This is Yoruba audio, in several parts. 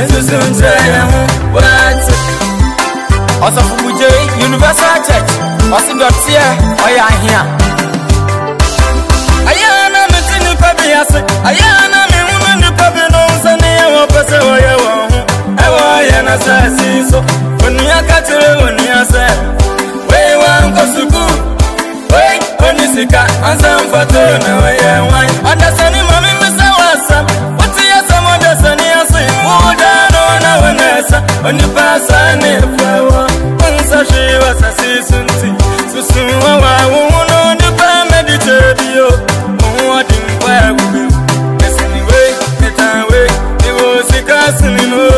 nsusu ntura yɛn ho wɔate. ɔsɔfo universal church ɔsi dɔteɛ ɔyɛ ahea. ayé ana mi ti nipa bi ase ayé ana mi hunu nipa bi no nsa ne yɛ wɔ pɛ sɛ wɔyɛ wɔn ho ɛwɔ yɛ n'asase so onua kakyere onua sɛ wei wa wani fasa ne fawa wani sashe wasa si sun ti susun wawa wunu ni ba medite biyo mun wadin kwaya gube esiniwe etawe iwo sika sinino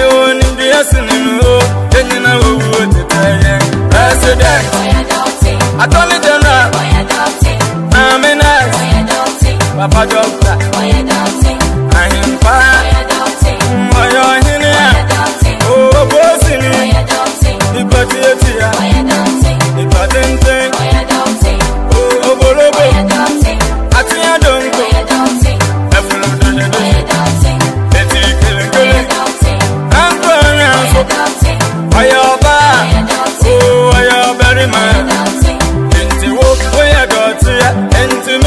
iwo ni biya sinino enyina owo tete ye president attorney general na menace papa jọ.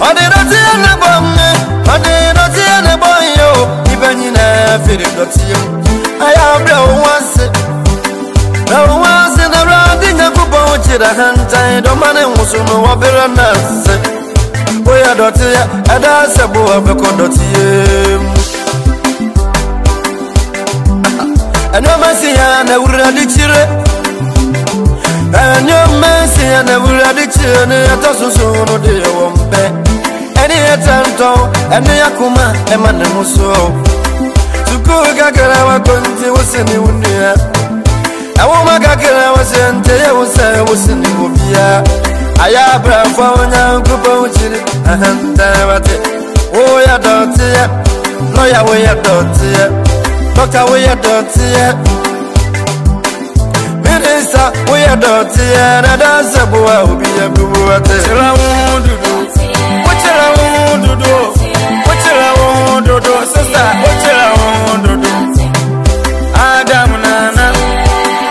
Ade tí ane na-ebọ Ade ọdịdọ ane ẹ yo. ebọ ibe anyị na-efere dọtị ya aya abịa ụwa nsị na ụwa nsị na ra dị nyakwụbọ nwụchiri ha nta ịdọmanị nwụsụ n'ụwa bịara na nsị bóyá dọ̀tí yẹ ẹ̀dá ṣẹ̀bù ẹ̀fẹ̀kọ̀ dọ̀tí yẹ mu. ẹni ọmọ ẹsìn yẹn na ewúrẹ́ adi kyerẹ́ ẹni ọmọ ẹsìn yẹn na ewúrẹ́ adi chire ni ẹ̀tọ́ sunsun ní di ẹ̀wọ̀ bɛ ɛne yɛ tɛntɔn ɛne akoma ɛma ne ho so sukuu kakra wakɔ nti wo sɛ ne wo nua ɛwoma kakra wo sɛ nte yɛ wo sɛ wo sɛ ne wo bia ayɛ abrɛfo a wonyankopɔn kyiri ahɛntɛn wate woyɛ dɔteɛ lɔya woyɛ dɔteɛ dɔka woyɛ dɔteɛ Minister, we are dirty and a dancer boy, we are blue dodo o want sister o chela won dodo adam nana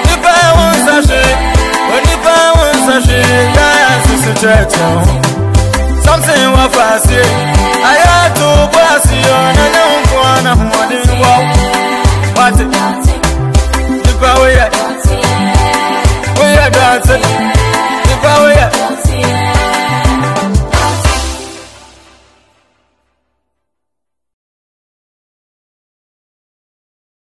nipa won sashe o nipa won sashe ya sisi checho something wa fasi aya to basi yo unko na hodi wa what nipa we ya we ya dance